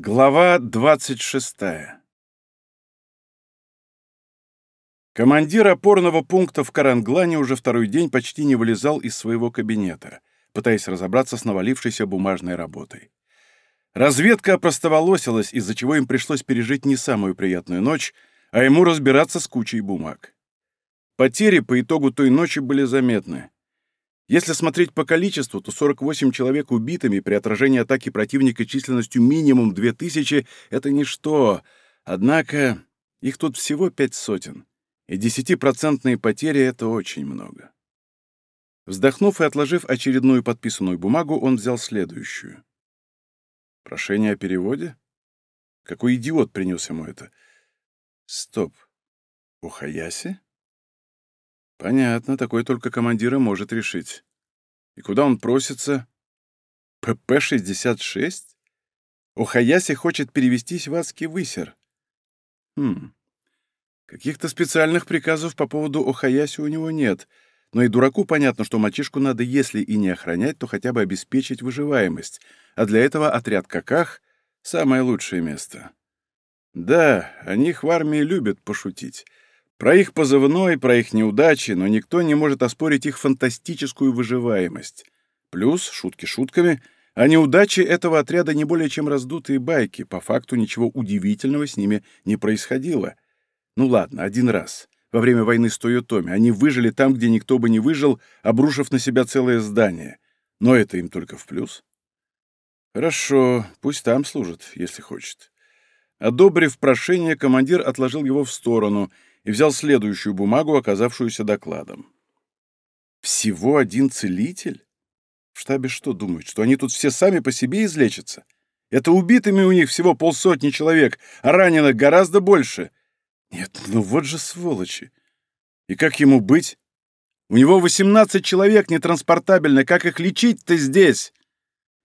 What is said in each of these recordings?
Глава 26. Командир опорного пункта в Каранглане уже второй день почти не вылезал из своего кабинета, пытаясь разобраться с навалившейся бумажной работой. Разведка опростоволосилась, из-за чего им пришлось пережить не самую приятную ночь, а ему разбираться с кучей бумаг. Потери по итогу той ночи были заметны. Если смотреть по количеству, то 48 человек убитыми при отражении атаки противника численностью минимум 2000 — это ничто. Однако их тут всего пять сотен, и десятипроцентные потери — это очень много. Вздохнув и отложив очередную подписанную бумагу, он взял следующую. Прошение о переводе? Какой идиот принес ему это? Стоп. У Хаяси? Понятно, такой только командира может решить. И куда он просится? ПП-66? Охаяси хочет перевестись в адский высер. Хм. Каких-то специальных приказов по поводу Охаяси у него нет, но и дураку понятно, что мальчишку надо, если и не охранять, то хотя бы обеспечить выживаемость, а для этого отряд Каках — самое лучшее место. Да, о них в армии любят пошутить — про их позывной, про их неудачи, но никто не может оспорить их фантастическую выживаемость. Плюс, шутки шутками, а неудачи этого отряда не более чем раздутые байки, по факту ничего удивительного с ними не происходило. Ну ладно, один раз. Во время войны с Тойотоми они выжили там, где никто бы не выжил, обрушив на себя целое здание. Но это им только в плюс. Хорошо, пусть там служат, если хочет. Одобрив прошение, командир отложил его в сторону — и взял следующую бумагу, оказавшуюся докладом. «Всего один целитель? В штабе что думают, что они тут все сами по себе излечатся? Это убитыми у них всего полсотни человек, а раненых гораздо больше. Нет, ну вот же сволочи! И как ему быть? У него 18 человек нетранспортабельно, как их лечить-то здесь?»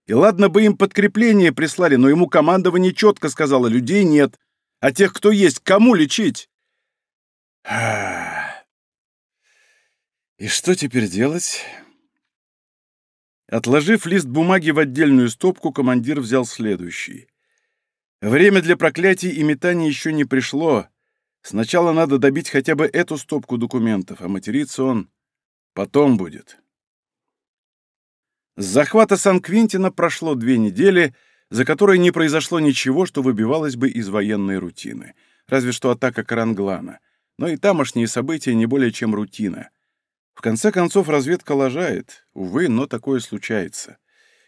И ладно бы им подкрепление прислали, но ему командование четко сказало, людей нет. А тех, кто есть, кому лечить? И что теперь делать? Отложив лист бумаги в отдельную стопку, командир взял следующий. Время для проклятий и метаний еще не пришло. Сначала надо добить хотя бы эту стопку документов, а материться он потом будет. С захвата Сан-Квинтина прошло две недели, за которые не произошло ничего, что выбивалось бы из военной рутины. Разве что атака Каранглана — но и тамошние события не более чем рутина. В конце концов, разведка лажает. Увы, но такое случается.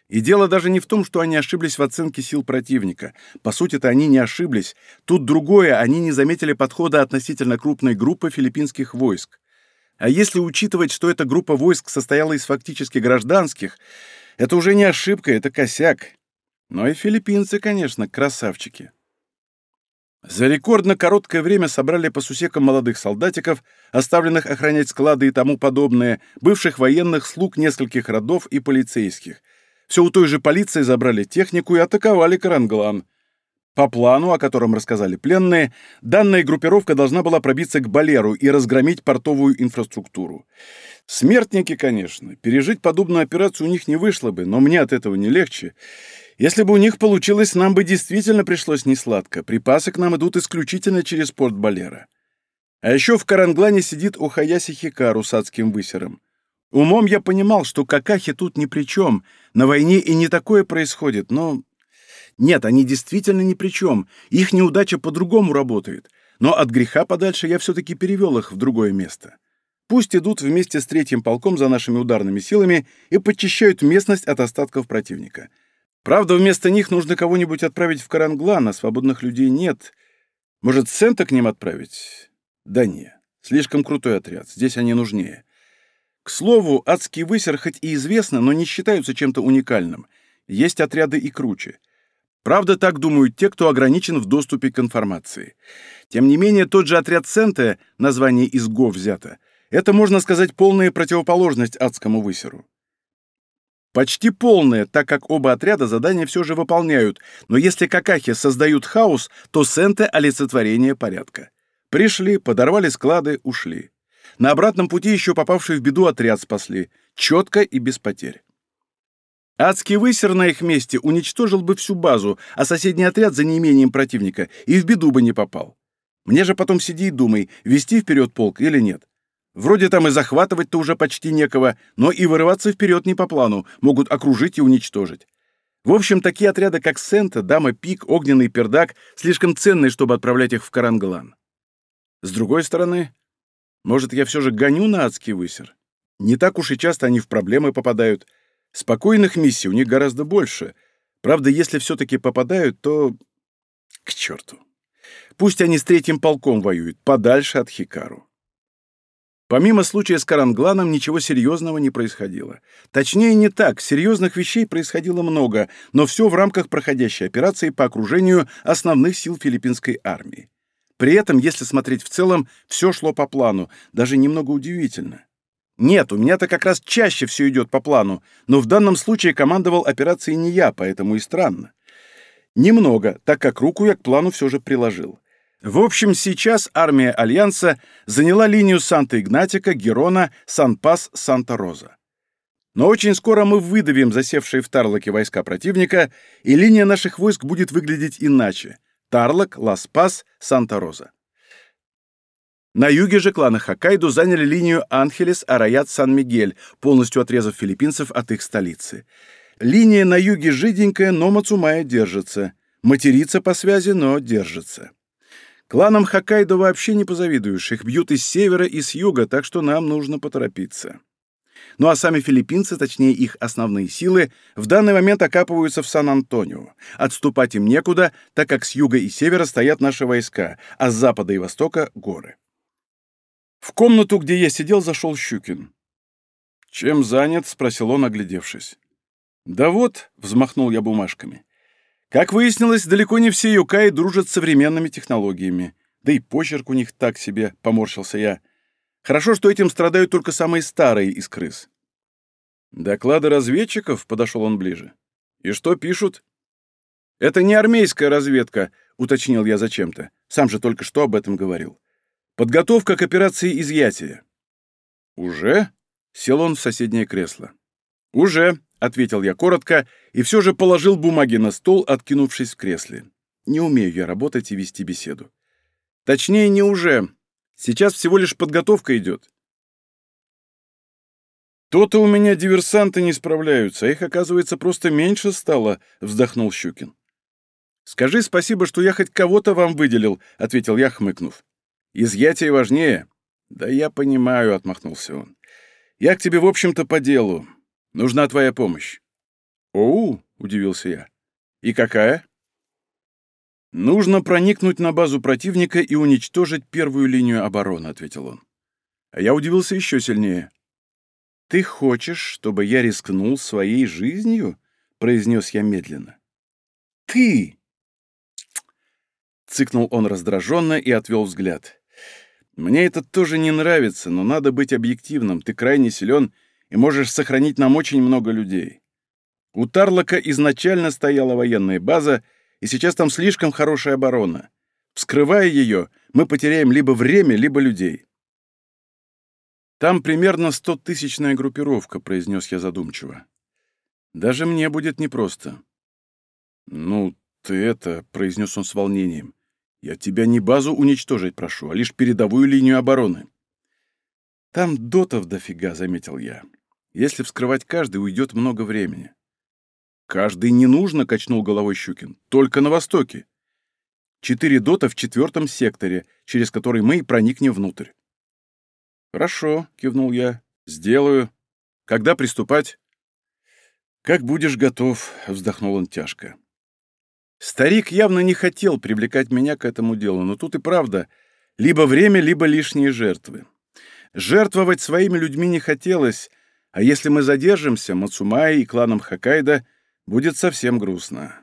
И дело даже не в том, что они ошиблись в оценке сил противника. По сути-то они не ошиблись. Тут другое, они не заметили подхода относительно крупной группы филиппинских войск. А если учитывать, что эта группа войск состояла из фактически гражданских, это уже не ошибка, это косяк. Но и филиппинцы, конечно, красавчики. За рекордно короткое время собрали по сусекам молодых солдатиков, оставленных охранять склады и тому подобное, бывших военных слуг нескольких родов и полицейских. Все у той же полиции забрали технику и атаковали Каранглан. По плану, о котором рассказали пленные, данная группировка должна была пробиться к Балеру и разгромить портовую инфраструктуру. Смертники, конечно, пережить подобную операцию у них не вышло бы, но мне от этого не легче. Если бы у них получилось, нам бы действительно пришлось несладко. Припасы к нам идут исключительно через порт Балера. А еще в Каранглане сидит Охаяси Хикару с адским высером. Умом я понимал, что какахи тут ни при чем. На войне и не такое происходит, но... Нет, они действительно ни при чем. Их неудача по-другому работает. Но от греха подальше я все-таки перевел их в другое место. Пусть идут вместе с третьим полком за нашими ударными силами и подчищают местность от остатков противника. Правда, вместо них нужно кого-нибудь отправить в Каранглан, а свободных людей нет. Может, Сента к ним отправить? Да не. Слишком крутой отряд. Здесь они нужнее. К слову, адский высер хоть и известно, но не считаются чем-то уникальным. Есть отряды и круче. Правда, так думают те, кто ограничен в доступе к информации. Тем не менее, тот же отряд Сента, название из ГО взято, это, можно сказать, полная противоположность адскому высеру. Почти полное, так как оба отряда задания все же выполняют, но если какахи создают хаос, то сенты — олицетворение порядка. Пришли, подорвали склады, ушли. На обратном пути еще попавший в беду отряд спасли. Четко и без потерь. Адский высер на их месте уничтожил бы всю базу, а соседний отряд за неимением противника и в беду бы не попал. Мне же потом сиди и думай, вести вперед полк или нет. Вроде там и захватывать-то уже почти некого, но и вырываться вперед не по плану, могут окружить и уничтожить. В общем, такие отряды, как Сента, Дама Пик, Огненный Пердак, слишком ценные, чтобы отправлять их в Карангалан. С другой стороны, может, я все же гоню на адский высер? Не так уж и часто они в проблемы попадают. Спокойных миссий у них гораздо больше. Правда, если все-таки попадают, то... К черту. Пусть они с третьим полком воюют, подальше от Хикару. Помимо случая с Карангланом ничего серьезного не происходило. Точнее, не так, серьезных вещей происходило много, но все в рамках проходящей операции по окружению основных сил филиппинской армии. При этом, если смотреть в целом, все шло по плану, даже немного удивительно. Нет, у меня-то как раз чаще все идет по плану, но в данном случае командовал операцией не я, поэтому и странно. Немного, так как руку я к плану все же приложил. В общем, сейчас армия Альянса заняла линию Санта-Игнатика, Герона, Сан-Пас, Санта-Роза. Но очень скоро мы выдавим засевшие в Тарлоке войска противника, и линия наших войск будет выглядеть иначе. Тарлок, Лас-Пас, Санта-Роза. На юге же кланы Хоккайдо заняли линию Анхелес, Араят, Сан-Мигель, полностью отрезав филиппинцев от их столицы. Линия на юге жиденькая, но Мацумая держится. Матерится по связи, но держится. Кланам Хоккайдо вообще не позавидуешь, их бьют из севера и с юга, так что нам нужно поторопиться. Ну а сами филиппинцы, точнее их основные силы, в данный момент окапываются в Сан-Антонио. Отступать им некуда, так как с юга и севера стоят наши войска, а с запада и востока — горы. В комнату, где я сидел, зашел Щукин. «Чем занят?» — спросил он, оглядевшись. «Да вот», — взмахнул я бумажками, как выяснилось, далеко не все юкаи дружат с современными технологиями. Да и почерк у них так себе, поморщился я. Хорошо, что этим страдают только самые старые из крыс. Доклады разведчиков, подошел он ближе. И что пишут? Это не армейская разведка, уточнил я зачем-то. Сам же только что об этом говорил. Подготовка к операции изъятия. Уже? Сел он в соседнее кресло. Уже, — ответил я коротко и все же положил бумаги на стол, откинувшись в кресле. Не умею я работать и вести беседу. Точнее, не уже. Сейчас всего лишь подготовка идет. «То-то у меня диверсанты не справляются, а их, оказывается, просто меньше стало», — вздохнул Щукин. «Скажи спасибо, что я хоть кого-то вам выделил», — ответил я, хмыкнув. «Изъятие важнее». «Да я понимаю», — отмахнулся он. «Я к тебе, в общем-то, по делу. Нужна твоя помощь». «Оу!» — удивился я. «И какая?» «Нужно проникнуть на базу противника и уничтожить первую линию обороны», — ответил он. А я удивился еще сильнее. «Ты хочешь, чтобы я рискнул своей жизнью?» — произнес я медленно. «Ты!» Цыкнул он раздраженно и отвел взгляд. «Мне это тоже не нравится, но надо быть объективным. Ты крайне силен и можешь сохранить нам очень много людей. У Тарлока изначально стояла военная база, и сейчас там слишком хорошая оборона. Вскрывая ее, мы потеряем либо время, либо людей. «Там примерно стотысячная группировка», — произнес я задумчиво. «Даже мне будет непросто». «Ну, ты это», — произнес он с волнением, — «я тебя не базу уничтожить прошу, а лишь передовую линию обороны». «Там дотов дофига», — заметил я. Если вскрывать каждый, уйдет много времени. «Каждый не нужно», — качнул головой Щукин. «Только на востоке. Четыре дота в четвертом секторе, через который мы и проникнем внутрь». «Хорошо», — кивнул я. «Сделаю. Когда приступать?» «Как будешь готов», — вздохнул он тяжко. Старик явно не хотел привлекать меня к этому делу, но тут и правда. Либо время, либо лишние жертвы. Жертвовать своими людьми не хотелось, а если мы задержимся, Мацумай и кланом Хоккайдо будет совсем грустно.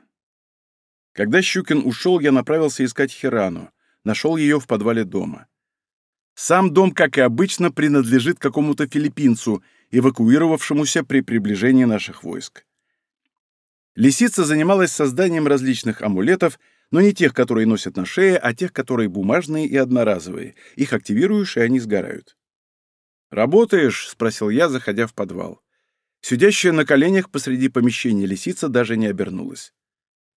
Когда Щукин ушел, я направился искать Хирану. Нашел ее в подвале дома. Сам дом, как и обычно, принадлежит какому-то филиппинцу, эвакуировавшемуся при приближении наших войск. Лисица занималась созданием различных амулетов, но не тех, которые носят на шее, а тех, которые бумажные и одноразовые. Их активируешь, и они сгорают. «Работаешь?» — спросил я, заходя в подвал. Сидящая на коленях посреди помещения лисица даже не обернулась.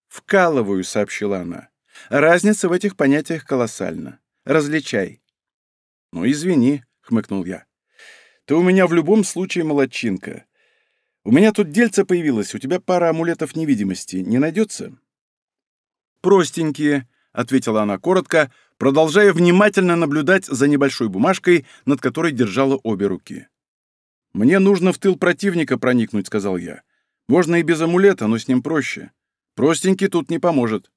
«Вкалываю», — сообщила она. «Разница в этих понятиях колоссальна. Различай». «Ну, извини», — хмыкнул я. «Ты у меня в любом случае молодчинка. У меня тут дельце появилось, у тебя пара амулетов невидимости. Не найдется?» «Простенькие», — ответила она коротко, продолжая внимательно наблюдать за небольшой бумажкой, над которой держала обе руки. «Мне нужно в тыл противника проникнуть», — сказал я. «Можно и без амулета, но с ним проще. Простенький тут не поможет».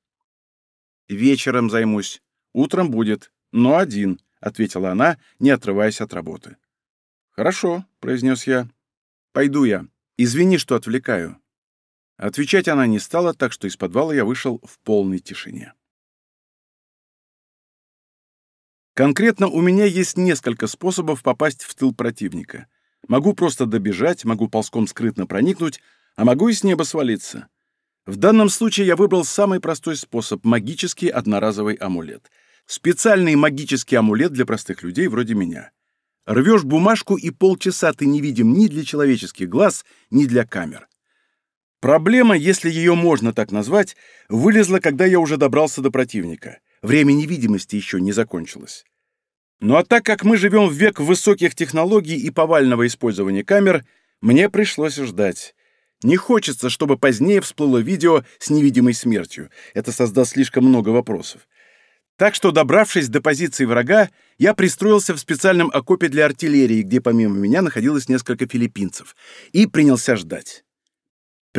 «Вечером займусь. Утром будет. Но один», — ответила она, не отрываясь от работы. «Хорошо», — произнес я. «Пойду я. Извини, что отвлекаю». Отвечать она не стала, так что из подвала я вышел в полной тишине. Конкретно у меня есть несколько способов попасть в тыл противника — Могу просто добежать, могу ползком скрытно проникнуть, а могу и с неба свалиться. В данном случае я выбрал самый простой способ — магический одноразовый амулет. Специальный магический амулет для простых людей вроде меня. Рвешь бумажку, и полчаса ты не видим ни для человеческих глаз, ни для камер. Проблема, если ее можно так назвать, вылезла, когда я уже добрался до противника. Время невидимости еще не закончилось. Ну а так как мы живем в век высоких технологий и повального использования камер, мне пришлось ждать. Не хочется, чтобы позднее всплыло видео с невидимой смертью. Это создаст слишком много вопросов. Так что, добравшись до позиции врага, я пристроился в специальном окопе для артиллерии, где помимо меня находилось несколько филиппинцев, и принялся ждать.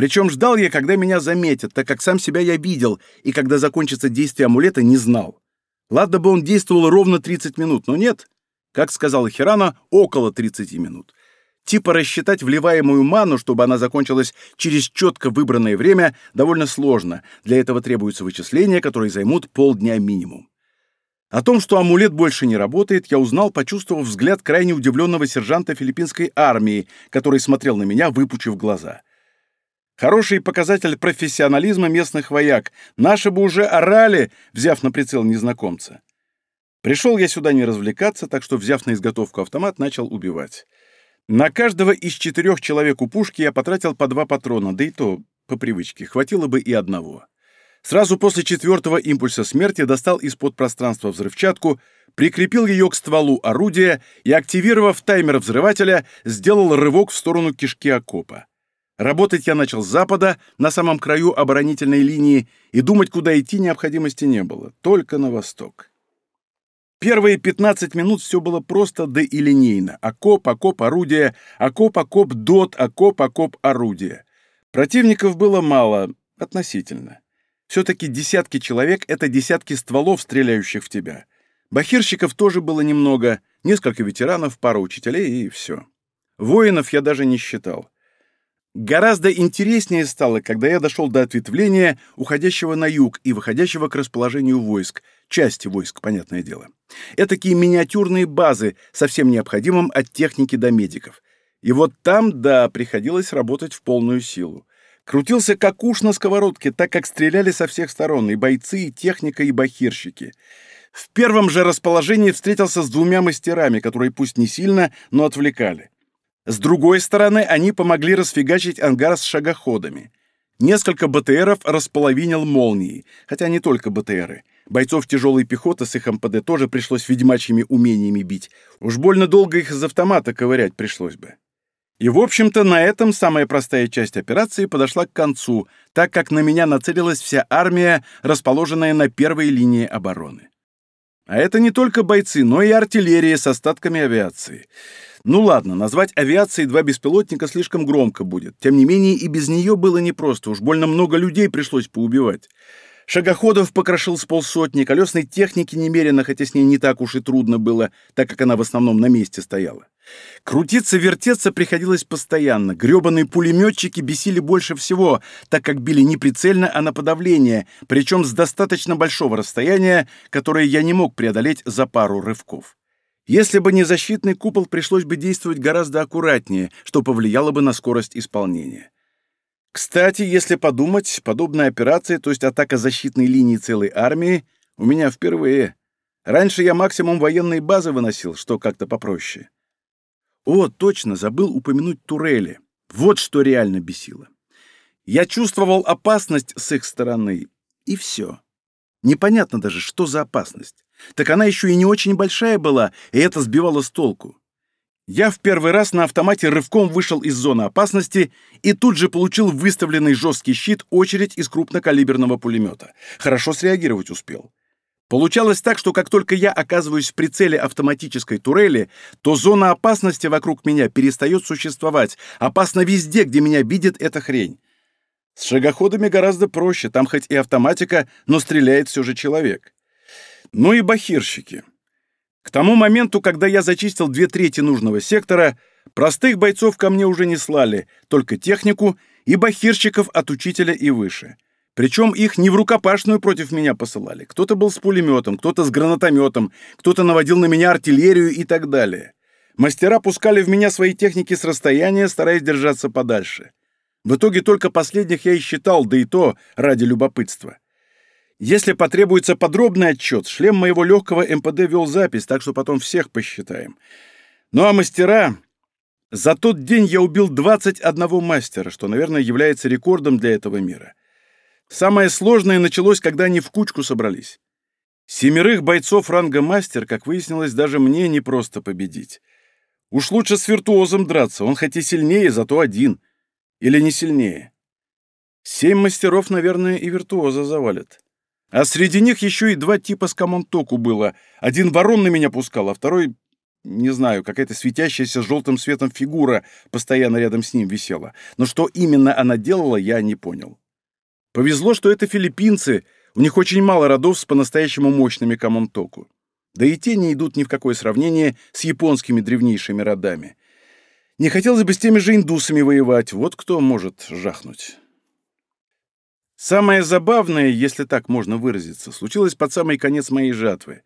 Причем ждал я, когда меня заметят, так как сам себя я видел, и когда закончится действие амулета, не знал. Ладно бы он действовал ровно 30 минут, но нет. Как сказала Хирана, около 30 минут. Типа рассчитать вливаемую ману, чтобы она закончилась через четко выбранное время, довольно сложно. Для этого требуются вычисления, которые займут полдня минимум. О том, что амулет больше не работает, я узнал, почувствовав взгляд крайне удивленного сержанта филиппинской армии, который смотрел на меня, выпучив глаза. Хороший показатель профессионализма местных вояк. Наши бы уже орали, взяв на прицел незнакомца. Пришел я сюда не развлекаться, так что, взяв на изготовку автомат, начал убивать. На каждого из четырех человек у пушки я потратил по два патрона, да и то, по привычке, хватило бы и одного. Сразу после четвертого импульса смерти достал из-под пространства взрывчатку, прикрепил ее к стволу орудия и, активировав таймер взрывателя, сделал рывок в сторону кишки окопа. Работать я начал с запада, на самом краю оборонительной линии, и думать, куда идти, необходимости не было, только на восток. Первые 15 минут все было просто да и линейно. Окоп, окоп, орудие, окоп, окоп, дот, окоп, окоп, орудие. Противников было мало, относительно. Все-таки десятки человек — это десятки стволов, стреляющих в тебя. Бахирщиков тоже было немного, несколько ветеранов, пара учителей и все. Воинов я даже не считал. Гораздо интереснее стало, когда я дошел до ответвления, уходящего на юг и выходящего к расположению войск, части войск, понятное дело. Этакие миниатюрные базы, совсем необходимым от техники до медиков. И вот там, да, приходилось работать в полную силу. Крутился как уж на сковородке, так как стреляли со всех сторон, и бойцы, и техника, и бахирщики. В первом же расположении встретился с двумя мастерами, которые пусть не сильно, но отвлекали. С другой стороны, они помогли расфигачить ангар с шагоходами. Несколько БТРов располовинил молнией, хотя не только БТРы. Бойцов тяжелой пехоты с их МПД тоже пришлось ведьмачьими умениями бить. Уж больно долго их из автомата ковырять пришлось бы. И, в общем-то, на этом самая простая часть операции подошла к концу, так как на меня нацелилась вся армия, расположенная на первой линии обороны. А это не только бойцы, но и артиллерия с остатками авиации. Ну ладно, назвать авиацией два беспилотника слишком громко будет. Тем не менее, и без нее было непросто, уж больно много людей пришлось поубивать. Шагоходов покрошил с полсотни, колесной техники немерено, хотя с ней не так уж и трудно было, так как она в основном на месте стояла. Крутиться, вертеться приходилось постоянно. Гребаные пулеметчики бесили больше всего, так как били не прицельно, а на подавление, причем с достаточно большого расстояния, которое я не мог преодолеть за пару рывков. Если бы не защитный купол, пришлось бы действовать гораздо аккуратнее, что повлияло бы на скорость исполнения. Кстати, если подумать, подобная операция, то есть атака защитной линии целой армии, у меня впервые. Раньше я максимум военные базы выносил, что как-то попроще. О, точно, забыл упомянуть турели. Вот что реально бесило. Я чувствовал опасность с их стороны, и все. Непонятно даже, что за опасность. Так она еще и не очень большая была, и это сбивало с толку. Я в первый раз на автомате рывком вышел из зоны опасности и тут же получил выставленный жесткий щит очередь из крупнокалиберного пулемета. Хорошо среагировать успел. Получалось так, что как только я оказываюсь в прицеле автоматической турели, то зона опасности вокруг меня перестает существовать. Опасно везде, где меня видит эта хрень. С шагоходами гораздо проще, там хоть и автоматика, но стреляет все же человек. Ну и бахирщики. К тому моменту, когда я зачистил две трети нужного сектора, простых бойцов ко мне уже не слали, только технику и бахирщиков от учителя и выше. Причем их не в рукопашную против меня посылали. Кто-то был с пулеметом, кто-то с гранатометом, кто-то наводил на меня артиллерию и так далее. Мастера пускали в меня свои техники с расстояния, стараясь держаться подальше. В итоге только последних я и считал, да и то ради любопытства. Если потребуется подробный отчет, шлем моего легкого МПД вел запись, так что потом всех посчитаем. Ну а мастера... За тот день я убил 21 мастера, что, наверное, является рекордом для этого мира. Самое сложное началось, когда они в кучку собрались. Семерых бойцов ранга мастер, как выяснилось, даже мне не просто победить. Уж лучше с виртуозом драться, он хоть и сильнее, зато один — или не сильнее? Семь мастеров, наверное, и виртуоза завалят. А среди них еще и два типа с комонтоку было. Один ворон на меня пускал, а второй, не знаю, какая-то светящаяся желтым светом фигура постоянно рядом с ним висела. Но что именно она делала, я не понял. Повезло, что это филиппинцы, у них очень мало родов с по-настоящему мощными комонтоку. Да и те не идут ни в какое сравнение с японскими древнейшими родами. Не хотелось бы с теми же индусами воевать, вот кто может жахнуть. Самое забавное, если так можно выразиться, случилось под самый конец моей жатвы.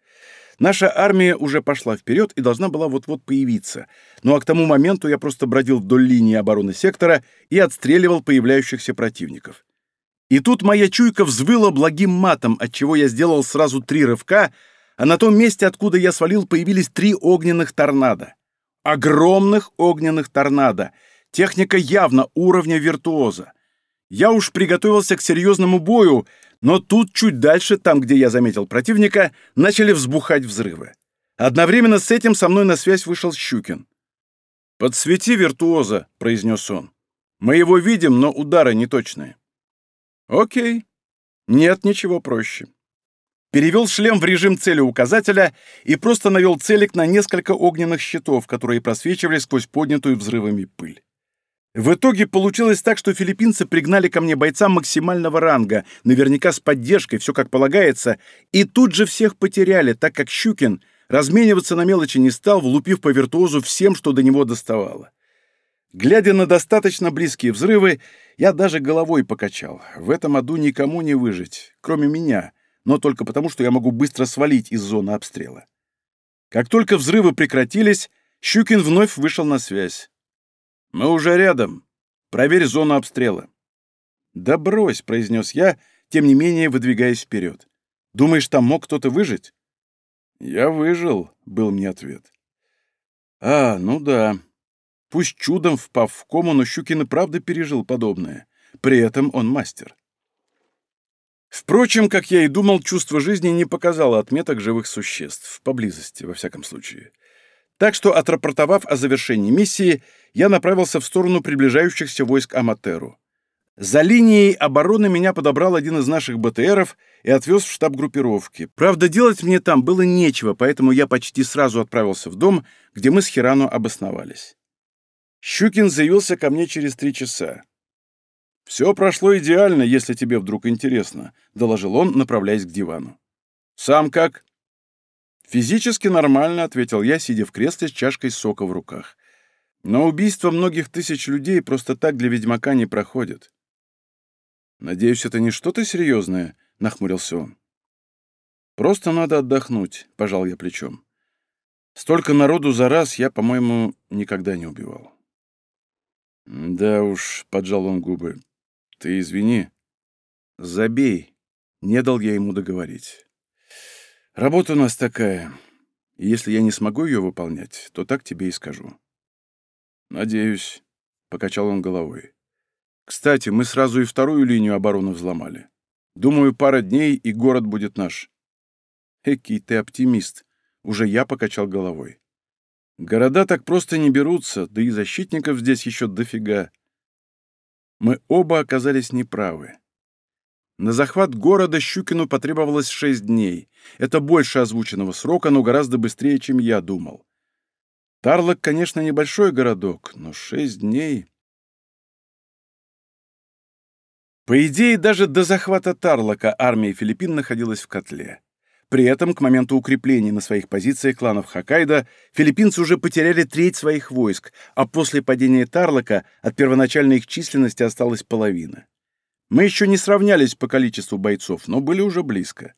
Наша армия уже пошла вперед и должна была вот-вот появиться, ну а к тому моменту я просто бродил вдоль линии обороны сектора и отстреливал появляющихся противников. И тут моя чуйка взвыла благим матом, отчего я сделал сразу три рывка, а на том месте, откуда я свалил, появились три огненных торнадо огромных огненных торнадо. Техника явно уровня виртуоза. Я уж приготовился к серьезному бою, но тут чуть дальше, там, где я заметил противника, начали взбухать взрывы. Одновременно с этим со мной на связь вышел Щукин. «Подсвети виртуоза», — произнес он. «Мы его видим, но удары неточные». «Окей. Нет ничего проще перевел шлем в режим цели указателя и просто навел целик на несколько огненных щитов, которые просвечивали сквозь поднятую взрывами пыль. В итоге получилось так, что филиппинцы пригнали ко мне бойца максимального ранга, наверняка с поддержкой, все как полагается, и тут же всех потеряли, так как Щукин размениваться на мелочи не стал, влупив по виртуозу всем, что до него доставало. Глядя на достаточно близкие взрывы, я даже головой покачал. В этом аду никому не выжить, кроме меня, но только потому, что я могу быстро свалить из зоны обстрела. Как только взрывы прекратились, Щукин вновь вышел на связь. «Мы уже рядом. Проверь зону обстрела». «Да брось», — произнес я, тем не менее выдвигаясь вперед. «Думаешь, там мог кто-то выжить?» «Я выжил», — был мне ответ. «А, ну да. Пусть чудом впав в кому, но Щукин и правда пережил подобное. При этом он мастер. Впрочем, как я и думал, чувство жизни не показало отметок живых существ, поблизости, во всяком случае. Так что, отрапортовав о завершении миссии, я направился в сторону приближающихся войск Аматеру. За линией обороны меня подобрал один из наших БТРов и отвез в штаб группировки. Правда, делать мне там было нечего, поэтому я почти сразу отправился в дом, где мы с Хирану обосновались. Щукин заявился ко мне через три часа. «Все прошло идеально, если тебе вдруг интересно», — доложил он, направляясь к дивану. «Сам как?» «Физически нормально», — ответил я, сидя в кресле с чашкой сока в руках. «Но убийство многих тысяч людей просто так для ведьмака не проходит». «Надеюсь, это не что-то серьезное?» — нахмурился он. «Просто надо отдохнуть», — пожал я плечом. «Столько народу за раз я, по-моему, никогда не убивал». «Да уж», — поджал он губы, ты извини. Забей. Не дал я ему договорить. Работа у нас такая. И если я не смогу ее выполнять, то так тебе и скажу. Надеюсь. — покачал он головой. «Кстати, мы сразу и вторую линию обороны взломали. Думаю, пара дней, и город будет наш». «Экий ты оптимист», — уже я покачал головой. «Города так просто не берутся, да и защитников здесь еще дофига». Мы оба оказались неправы. На захват города Щукину потребовалось шесть дней. Это больше озвученного срока, но гораздо быстрее, чем я думал. Тарлок, конечно, небольшой городок, но шесть дней... По идее, даже до захвата Тарлока армия Филиппин находилась в котле. При этом, к моменту укрепления на своих позициях кланов Хоккайдо, филиппинцы уже потеряли треть своих войск, а после падения Тарлока от первоначальной их численности осталась половина. Мы еще не сравнялись по количеству бойцов, но были уже близко.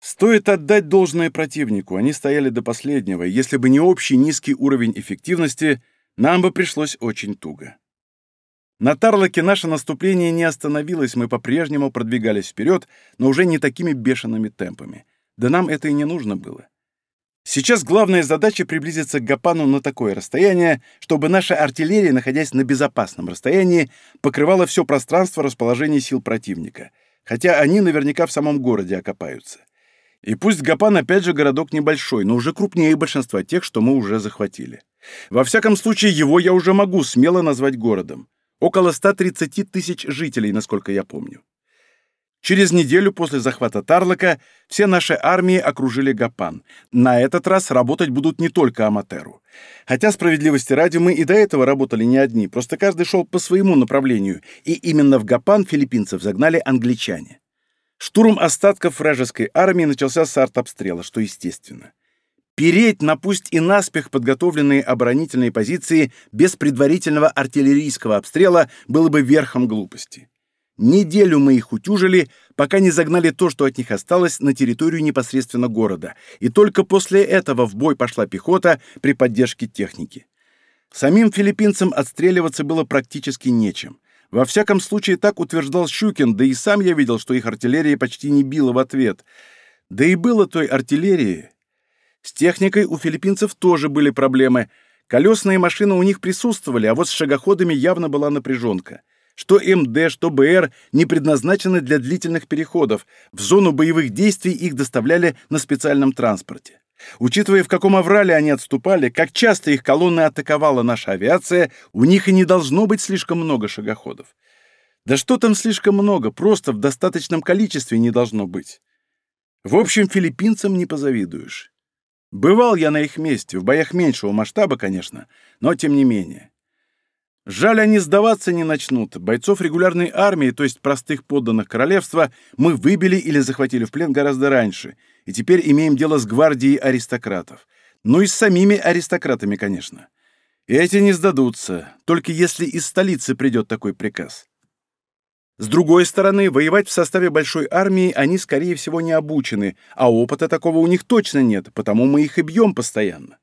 Стоит отдать должное противнику, они стояли до последнего, если бы не общий низкий уровень эффективности, нам бы пришлось очень туго. На Тарлоке наше наступление не остановилось, мы по-прежнему продвигались вперед, но уже не такими бешеными темпами. Да нам это и не нужно было. Сейчас главная задача приблизиться к Гапану на такое расстояние, чтобы наша артиллерия, находясь на безопасном расстоянии, покрывала все пространство расположения сил противника, хотя они наверняка в самом городе окопаются. И пусть Гапан опять же городок небольшой, но уже крупнее большинства тех, что мы уже захватили. Во всяком случае, его я уже могу смело назвать городом. Около 130 тысяч жителей, насколько я помню. Через неделю после захвата Тарлока все наши армии окружили Гапан. На этот раз работать будут не только Аматеру. Хотя, справедливости ради, мы и до этого работали не одни, просто каждый шел по своему направлению, и именно в Гапан филиппинцев загнали англичане. Штурм остатков вражеской армии начался с артобстрела, что естественно. Переть на пусть и наспех подготовленные оборонительные позиции без предварительного артиллерийского обстрела было бы верхом глупости. Неделю мы их утюжили, пока не загнали то, что от них осталось, на территорию непосредственно города, и только после этого в бой пошла пехота при поддержке техники. Самим филиппинцам отстреливаться было практически нечем. Во всяком случае, так утверждал Щукин, да и сам я видел, что их артиллерия почти не била в ответ. Да и было той артиллерии. С техникой у филиппинцев тоже были проблемы. Колесные машины у них присутствовали, а вот с шагоходами явно была напряженка. Что МД, что БР не предназначены для длительных переходов. В зону боевых действий их доставляли на специальном транспорте. Учитывая, в каком аврале они отступали, как часто их колонны атаковала наша авиация, у них и не должно быть слишком много шагоходов. Да что там слишком много, просто в достаточном количестве не должно быть. В общем, филиппинцам не позавидуешь. Бывал я на их месте, в боях меньшего масштаба, конечно, но тем не менее. Жаль, они сдаваться не начнут. Бойцов регулярной армии, то есть простых подданных королевства, мы выбили или захватили в плен гораздо раньше, и теперь имеем дело с гвардией аристократов. Ну и с самими аристократами, конечно. И эти не сдадутся, только если из столицы придет такой приказ. С другой стороны, воевать в составе большой армии они, скорее всего, не обучены, а опыта такого у них точно нет, потому мы их и бьем постоянно.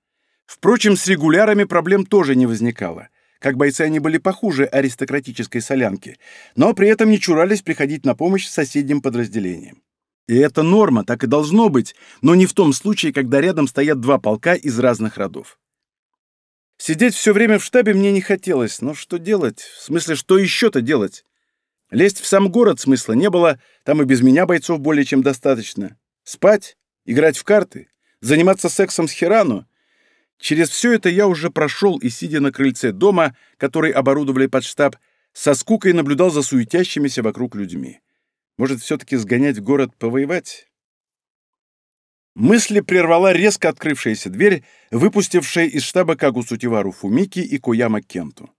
Впрочем, с регулярами проблем тоже не возникало. Как бойцы они были похуже аристократической солянки, но при этом не чурались приходить на помощь соседним подразделениям. И это норма, так и должно быть, но не в том случае, когда рядом стоят два полка из разных родов. Сидеть все время в штабе мне не хотелось, но что делать? В смысле, что еще-то делать? Лезть в сам город смысла не было, там и без меня бойцов более чем достаточно. Спать? Играть в карты? Заниматься сексом с Хирану? Через все это я уже прошел и, сидя на крыльце дома, который оборудовали под штаб, со скукой наблюдал за суетящимися вокруг людьми. Может, все-таки сгонять в город повоевать? Мысли прервала резко открывшаяся дверь, выпустившая из штаба Кагу Сутивару Фумики и Кояма Кенту.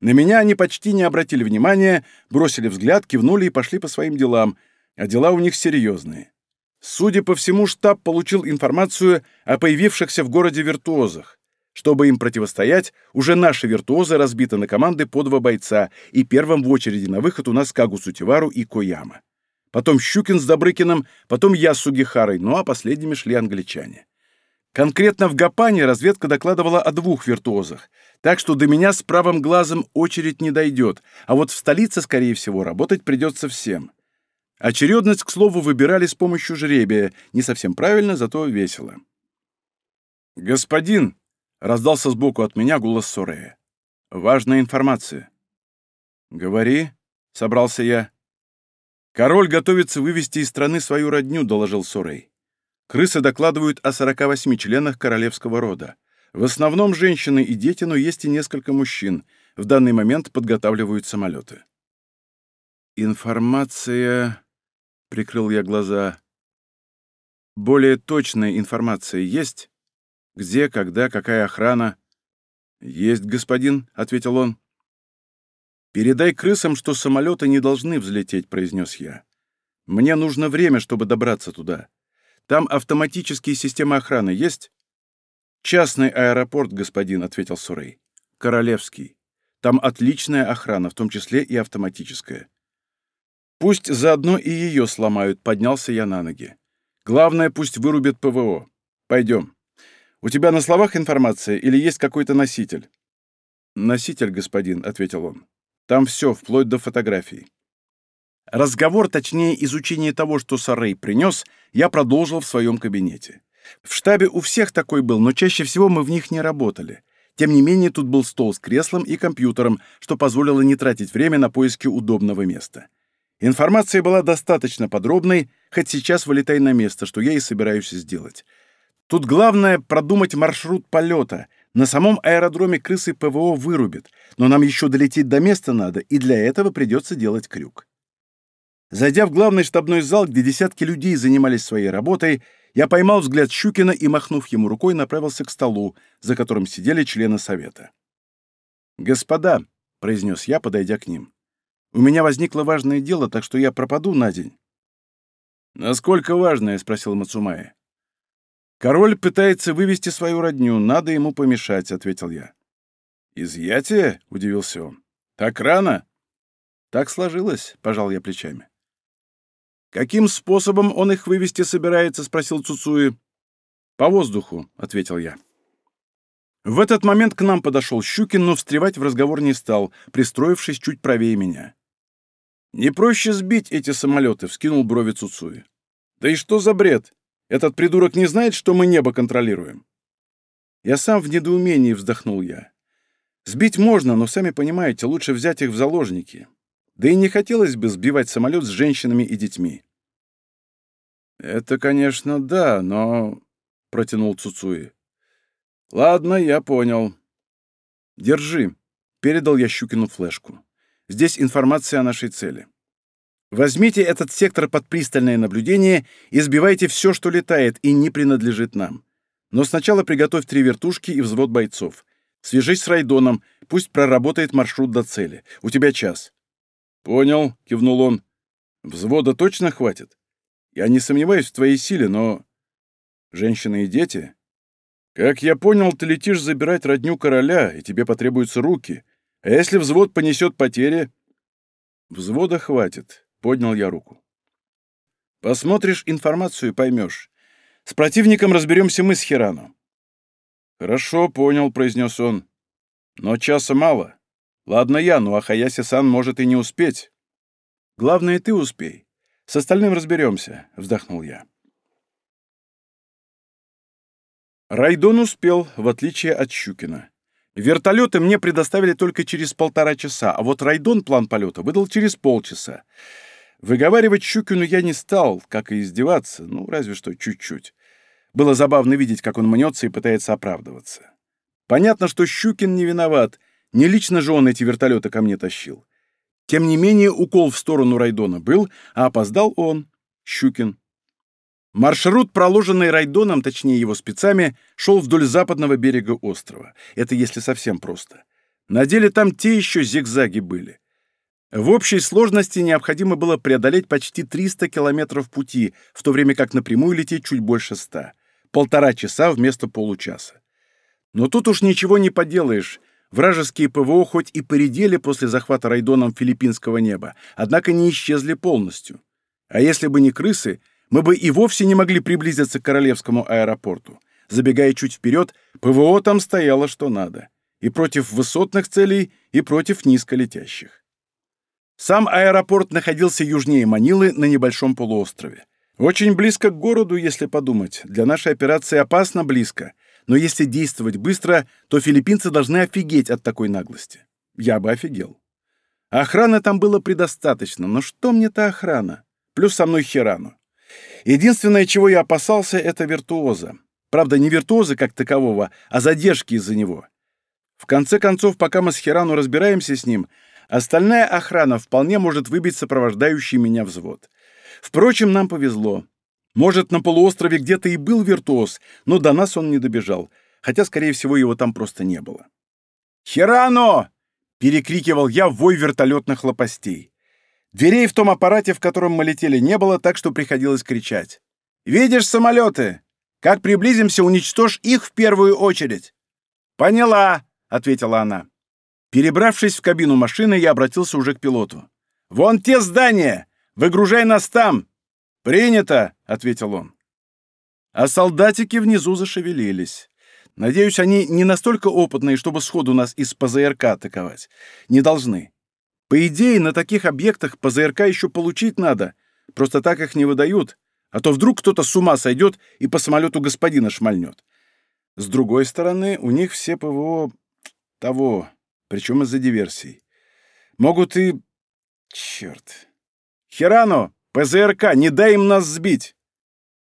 На меня они почти не обратили внимания, бросили взгляд, кивнули и пошли по своим делам, а дела у них серьезные. Судя по всему, штаб получил информацию о появившихся в городе виртуозах. Чтобы им противостоять, уже наши виртуозы разбиты на команды по два бойца, и первым в очереди на выход у нас Кагу Сутивару и Кояма. Потом Щукин с Добрыкиным, потом я с Сугихарой, ну а последними шли англичане. Конкретно в Гапане разведка докладывала о двух виртуозах, так что до меня с правым глазом очередь не дойдет, а вот в столице, скорее всего, работать придется всем. Очередность, к слову, выбирали с помощью жребия. Не совсем правильно, зато весело. «Господин!» — раздался сбоку от меня голос Сорея. Важная информация». «Говори», — собрался я. «Король готовится вывести из страны свою родню», — доложил Сурей. «Крысы докладывают о 48 членах королевского рода. В основном женщины и дети, но есть и несколько мужчин. В данный момент подготавливают самолеты». «Информация...» — прикрыл я глаза. «Более точная информация есть? Где, когда, какая охрана?» «Есть, господин», — ответил он. «Передай крысам, что самолеты не должны взлететь», — произнес я. «Мне нужно время, чтобы добраться туда. Там автоматические системы охраны есть?» «Частный аэропорт, господин», — ответил Сурей. «Королевский. Там отличная охрана, в том числе и автоматическая». «Пусть заодно и ее сломают», — поднялся я на ноги. «Главное, пусть вырубят ПВО. Пойдем. У тебя на словах информация или есть какой-то носитель?» «Носитель, господин», — ответил он. Там все, вплоть до фотографий. Разговор, точнее, изучение того, что Сарей принес, я продолжил в своем кабинете. В штабе у всех такой был, но чаще всего мы в них не работали. Тем не менее, тут был стол с креслом и компьютером, что позволило не тратить время на поиски удобного места. Информация была достаточно подробной, хоть сейчас вылетай на место, что я и собираюсь сделать. Тут главное продумать маршрут полета — на самом аэродроме крысы ПВО вырубят, но нам еще долететь до места надо, и для этого придется делать крюк. Зайдя в главный штабной зал, где десятки людей занимались своей работой, я поймал взгляд Щукина и, махнув ему рукой, направился к столу, за которым сидели члены совета. «Господа», — произнес я, подойдя к ним, — «у меня возникло важное дело, так что я пропаду на день». «Насколько важное?» — спросил Мацумая. «Король пытается вывести свою родню, надо ему помешать», — ответил я. «Изъятие?» — удивился он. «Так рано?» «Так сложилось», — пожал я плечами. «Каким способом он их вывести собирается?» — спросил Цуцуи. «По воздуху», — ответил я. В этот момент к нам подошел Щукин, но встревать в разговор не стал, пристроившись чуть правее меня. «Не проще сбить эти самолеты», — вскинул брови Цуцуи. «Да и что за бред? Этот придурок не знает, что мы небо контролируем?» Я сам в недоумении вздохнул я. Сбить можно, но, сами понимаете, лучше взять их в заложники. Да и не хотелось бы сбивать самолет с женщинами и детьми. «Это, конечно, да, но...» — протянул Цуцуи. «Ладно, я понял. Держи», — передал я Щукину флешку. «Здесь информация о нашей цели». Возьмите этот сектор под пристальное наблюдение и сбивайте все, что летает и не принадлежит нам. Но сначала приготовь три вертушки и взвод бойцов. Свяжись с Райдоном, пусть проработает маршрут до цели. У тебя час». «Понял», — кивнул он. «Взвода точно хватит? Я не сомневаюсь в твоей силе, но...» «Женщины и дети?» «Как я понял, ты летишь забирать родню короля, и тебе потребуются руки. А если взвод понесет потери...» «Взвода хватит. Поднял я руку. Посмотришь информацию и поймешь. С противником разберемся мы с Хирану. Хорошо, понял, произнес он. Но часа мало. Ладно я, ну а Хаяси-сан может и не успеть. Главное, ты успей. С остальным разберемся, вздохнул я. Райдон успел, в отличие от Щукина. Вертолеты мне предоставили только через полтора часа, а вот Райдон план полета выдал через полчаса. Выговаривать Щукину я не стал, как и издеваться, ну, разве что чуть-чуть. Было забавно видеть, как он мнется и пытается оправдываться. Понятно, что Щукин не виноват, не лично же он эти вертолеты ко мне тащил. Тем не менее, укол в сторону Райдона был, а опоздал он, Щукин. Маршрут, проложенный Райдоном, точнее его спецами, шел вдоль западного берега острова. Это если совсем просто. На деле там те еще зигзаги были. В общей сложности необходимо было преодолеть почти 300 километров пути, в то время как напрямую лететь чуть больше 100. Полтора часа вместо получаса. Но тут уж ничего не поделаешь. Вражеские ПВО хоть и поредели после захвата райдоном филиппинского неба, однако не исчезли полностью. А если бы не крысы, мы бы и вовсе не могли приблизиться к Королевскому аэропорту. Забегая чуть вперед, ПВО там стояло что надо. И против высотных целей, и против низколетящих. Сам аэропорт находился южнее Манилы на небольшом полуострове. Очень близко к городу, если подумать. Для нашей операции опасно близко. но если действовать быстро, то филиппинцы должны офигеть от такой наглости. Я бы офигел. Охраны там было предостаточно, но что мне-то охрана? Плюс со мной Хирану. Единственное, чего я опасался, это виртуоза. Правда, не виртуоза как такового, а задержки из-за него. В конце концов, пока мы с Хирану разбираемся с ним, остальная охрана вполне может выбить сопровождающий меня взвод. Впрочем, нам повезло. Может, на полуострове где-то и был виртуоз, но до нас он не добежал, хотя, скорее всего, его там просто не было. «Херано!» — перекрикивал я вой вертолетных лопастей. Дверей в том аппарате, в котором мы летели, не было, так что приходилось кричать. «Видишь самолеты? Как приблизимся, уничтожь их в первую очередь!» «Поняла!» — ответила она. Перебравшись в кабину машины, я обратился уже к пилоту. «Вон те здания! Выгружай нас там!» «Принято!» — ответил он. А солдатики внизу зашевелились. Надеюсь, они не настолько опытные, чтобы сходу нас из ПЗРК атаковать. Не должны. По идее, на таких объектах ПЗРК еще получить надо. Просто так их не выдают. А то вдруг кто-то с ума сойдет и по самолету господина шмальнет. С другой стороны, у них все ПВО того, причем из-за диверсий. Могут и... Черт. Херано! ПЗРК, не дай им нас сбить!»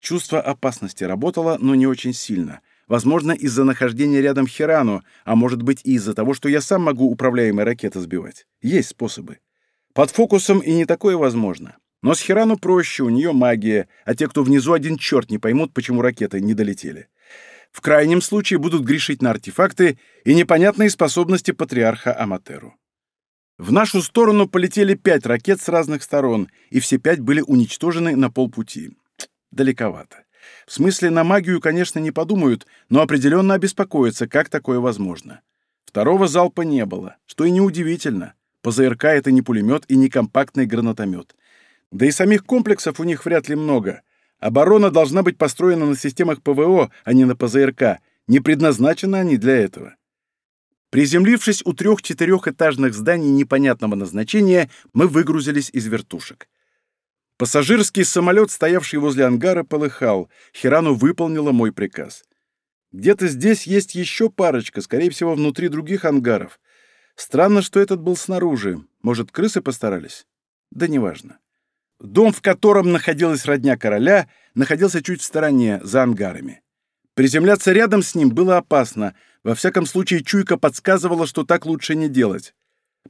Чувство опасности работало, но не очень сильно. Возможно, из-за нахождения рядом Хирану, а может быть и из-за того, что я сам могу управляемые ракеты сбивать. Есть способы. Под фокусом и не такое возможно. Но с Хирану проще, у нее магия, а те, кто внизу, один черт не поймут, почему ракеты не долетели. В крайнем случае будут грешить на артефакты и непонятные способности патриарха Аматеру. В нашу сторону полетели пять ракет с разных сторон, и все пять были уничтожены на полпути. Далековато. В смысле, на магию, конечно, не подумают, но определенно обеспокоятся, как такое возможно. Второго залпа не было, что и неудивительно. ПЗРК — это не пулемет и не компактный гранатомет. Да и самих комплексов у них вряд ли много. Оборона должна быть построена на системах ПВО, а не на ПЗРК. Не предназначены они для этого. Приземлившись у трех четырехэтажных зданий непонятного назначения, мы выгрузились из вертушек. Пассажирский самолет, стоявший возле ангара, полыхал. Хирану выполнила мой приказ. Где-то здесь есть еще парочка, скорее всего, внутри других ангаров. Странно, что этот был снаружи. Может, крысы постарались? Да неважно. Дом, в котором находилась родня короля, находился чуть в стороне, за ангарами. Приземляться рядом с ним было опасно, во всяком случае, чуйка подсказывала, что так лучше не делать.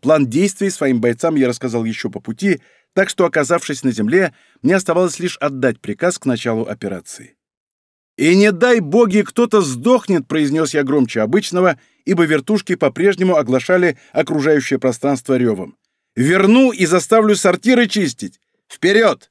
План действий своим бойцам я рассказал еще по пути, так что, оказавшись на земле, мне оставалось лишь отдать приказ к началу операции. «И не дай боги, кто-то сдохнет», — произнес я громче обычного, ибо вертушки по-прежнему оглашали окружающее пространство ревом. «Верну и заставлю сортиры чистить! Вперед!»